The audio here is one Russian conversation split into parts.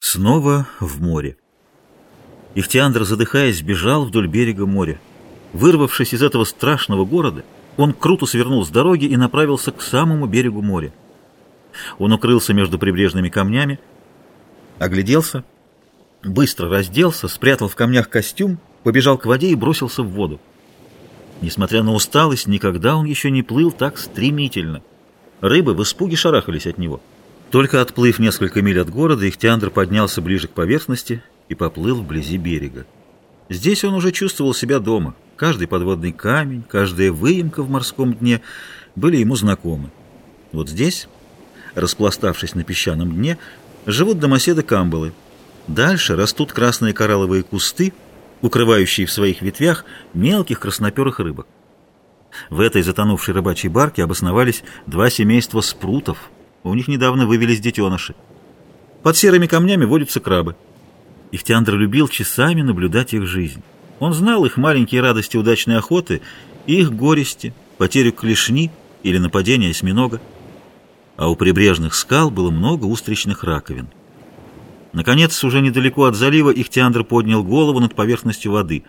Снова в море. Ихтиандр, задыхаясь, бежал вдоль берега моря. Вырвавшись из этого страшного города, он круто свернул с дороги и направился к самому берегу моря. Он укрылся между прибрежными камнями, огляделся, быстро разделся, спрятал в камнях костюм, побежал к воде и бросился в воду. Несмотря на усталость, никогда он еще не плыл так стремительно. Рыбы в испуге шарахались от него. Только отплыв несколько миль от города, Ихтиандр поднялся ближе к поверхности и поплыл вблизи берега. Здесь он уже чувствовал себя дома. Каждый подводный камень, каждая выемка в морском дне были ему знакомы. Вот здесь, распластавшись на песчаном дне, живут домоседы камбалы. Дальше растут красные коралловые кусты, укрывающие в своих ветвях мелких красноперых рыбок. В этой затонувшей рыбачьей барке обосновались два семейства спрутов – у них недавно вывелись детеныши. Под серыми камнями водятся крабы. Ихтиандр любил часами наблюдать их жизнь. Он знал их маленькие радости удачной охоты их горести, потерю клешни или нападение осьминога. А у прибрежных скал было много устричных раковин. Наконец, уже недалеко от залива, Ихтиандр поднял голову над поверхностью воды.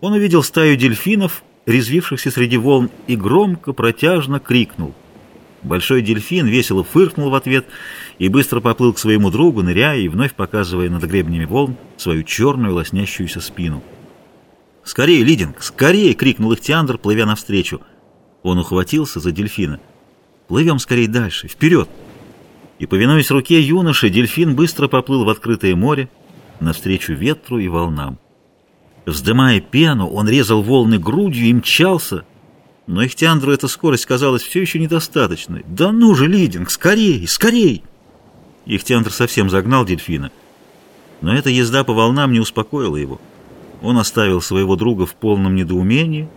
Он увидел стаю дельфинов, резвившихся среди волн, и громко, протяжно крикнул. Большой дельфин весело фыркнул в ответ и быстро поплыл к своему другу, ныряя и вновь показывая над гребнями волн свою черную лоснящуюся спину. «Скорее, Лидинг, скорее!» — крикнул Ихтиандр, плывя навстречу. Он ухватился за дельфина. «Плывем скорее дальше, вперед!» И, повинуясь руке юноши, дельфин быстро поплыл в открытое море, навстречу ветру и волнам. Вздымая пену, он резал волны грудью и мчался, но Ихтиандру эта скорость казалась все еще недостаточной. «Да ну же, Лидинг, скорей, скорей!» Ихтиандр совсем загнал дельфина. Но эта езда по волнам не успокоила его. Он оставил своего друга в полном недоумении,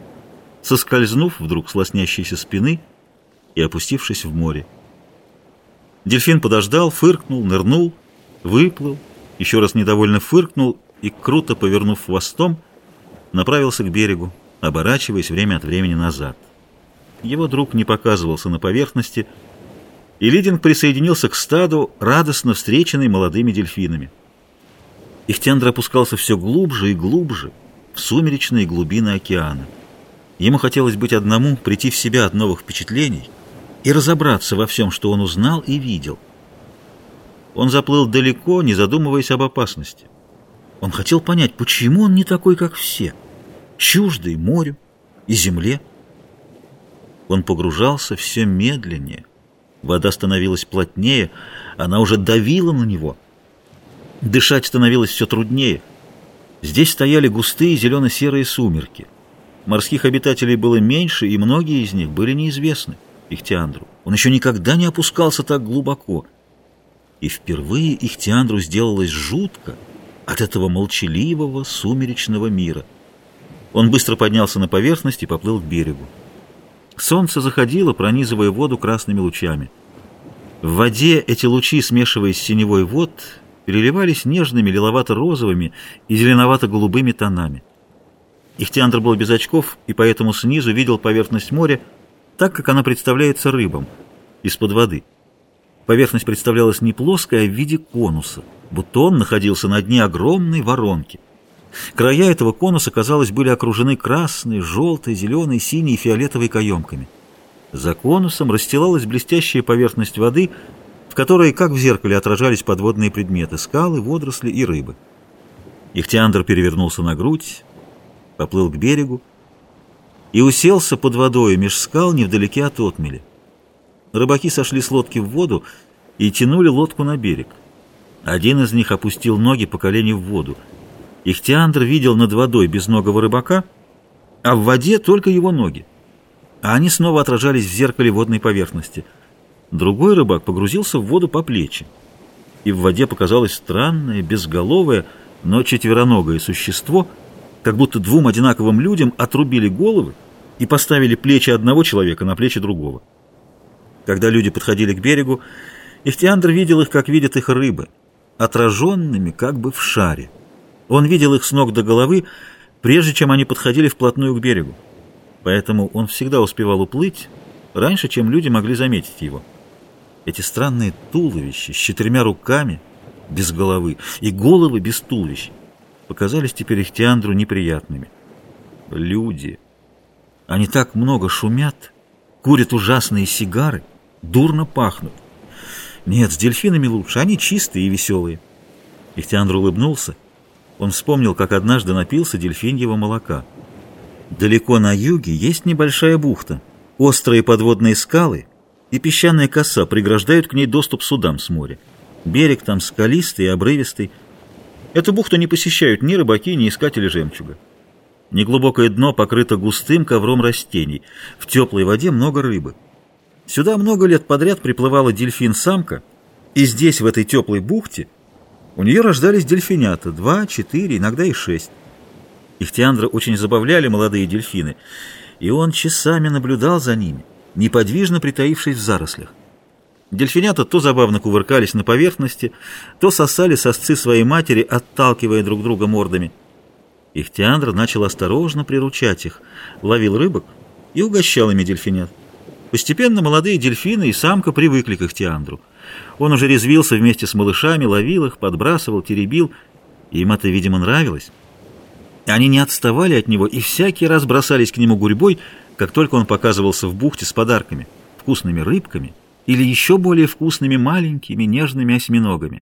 соскользнув вдруг с лоснящейся спины и опустившись в море. Дельфин подождал, фыркнул, нырнул, выплыл, еще раз недовольно фыркнул и, круто повернув хвостом, направился к берегу, оборачиваясь время от времени назад. Его друг не показывался на поверхности, и Лидинг присоединился к стаду, радостно встреченный молодыми дельфинами. Ихтендр опускался все глубже и глубже в сумеречные глубины океана. Ему хотелось быть одному, прийти в себя от новых впечатлений и разобраться во всем, что он узнал и видел. Он заплыл далеко, не задумываясь об опасности. Он хотел понять, почему он не такой, как все — чуждый морю и земле. Он погружался все медленнее. Вода становилась плотнее, она уже давила на него. Дышать становилось все труднее. Здесь стояли густые зелено-серые сумерки. Морских обитателей было меньше, и многие из них были неизвестны Ихтиандру. Он еще никогда не опускался так глубоко. И впервые Ихтиандру сделалось жутко от этого молчаливого сумеречного мира — он быстро поднялся на поверхность и поплыл к берегу. Солнце заходило, пронизывая воду красными лучами. В воде эти лучи, смешиваясь с синевой вод, переливались нежными лиловато-розовыми и зеленовато-голубыми тонами. Ихтиандр был без очков и поэтому снизу видел поверхность моря так, как она представляется рыбам, из-под воды. Поверхность представлялась не плоской, а в виде конуса, будто он находился на дне огромной воронки. Края этого конуса, казалось, были окружены красной, желтой, зеленой, синей и фиолетовой каемками. За конусом расстилалась блестящая поверхность воды, в которой, как в зеркале, отражались подводные предметы — скалы, водоросли и рыбы. Ихтиандр перевернулся на грудь, поплыл к берегу и уселся под водой меж скал невдалеке от отмели. Рыбаки сошли с лодки в воду и тянули лодку на берег. Один из них опустил ноги по колени в воду — Ихтиандр видел над водой безногого рыбака, а в воде только его ноги. А они снова отражались в зеркале водной поверхности. Другой рыбак погрузился в воду по плечи. И в воде показалось странное, безголовое, но четвероногое существо, как будто двум одинаковым людям отрубили головы и поставили плечи одного человека на плечи другого. Когда люди подходили к берегу, Ихтиандр видел их, как видят их рыбы, отраженными как бы в шаре. Он видел их с ног до головы, прежде чем они подходили вплотную к берегу. Поэтому он всегда успевал уплыть раньше, чем люди могли заметить его. Эти странные туловища с четырьмя руками, без головы и головы без туловищ показались теперь Ихтиандру неприятными. Люди. Они так много шумят, курят ужасные сигары, дурно пахнут. Нет, с дельфинами лучше, они чистые и веселые. Ихтиандр улыбнулся. Он вспомнил, как однажды напился дельфиньего молока. Далеко на юге есть небольшая бухта. Острые подводные скалы и песчаная коса преграждают к ней доступ судам с моря. Берег там скалистый и обрывистый. Эту бухту не посещают ни рыбаки, ни искатели жемчуга. Неглубокое дно покрыто густым ковром растений. В теплой воде много рыбы. Сюда много лет подряд приплывала дельфин-самка, и здесь, в этой теплой бухте, у нее рождались дельфинята, два, четыре, иногда и шесть. Ихтиандра очень забавляли молодые дельфины, и он часами наблюдал за ними, неподвижно притаившись в зарослях. Дельфинята то забавно кувыркались на поверхности, то сосали сосцы своей матери, отталкивая друг друга мордами. Ихтиандр начал осторожно приручать их, ловил рыбок и угощал ими дельфинят. Постепенно молодые дельфины и самка привыкли к Ихтиандру. Он уже резвился вместе с малышами, ловил их, подбрасывал, теребил. Им это, видимо, нравилось. Они не отставали от него и всякий раз бросались к нему гурьбой, как только он показывался в бухте с подарками, вкусными рыбками или еще более вкусными маленькими нежными осьминогами.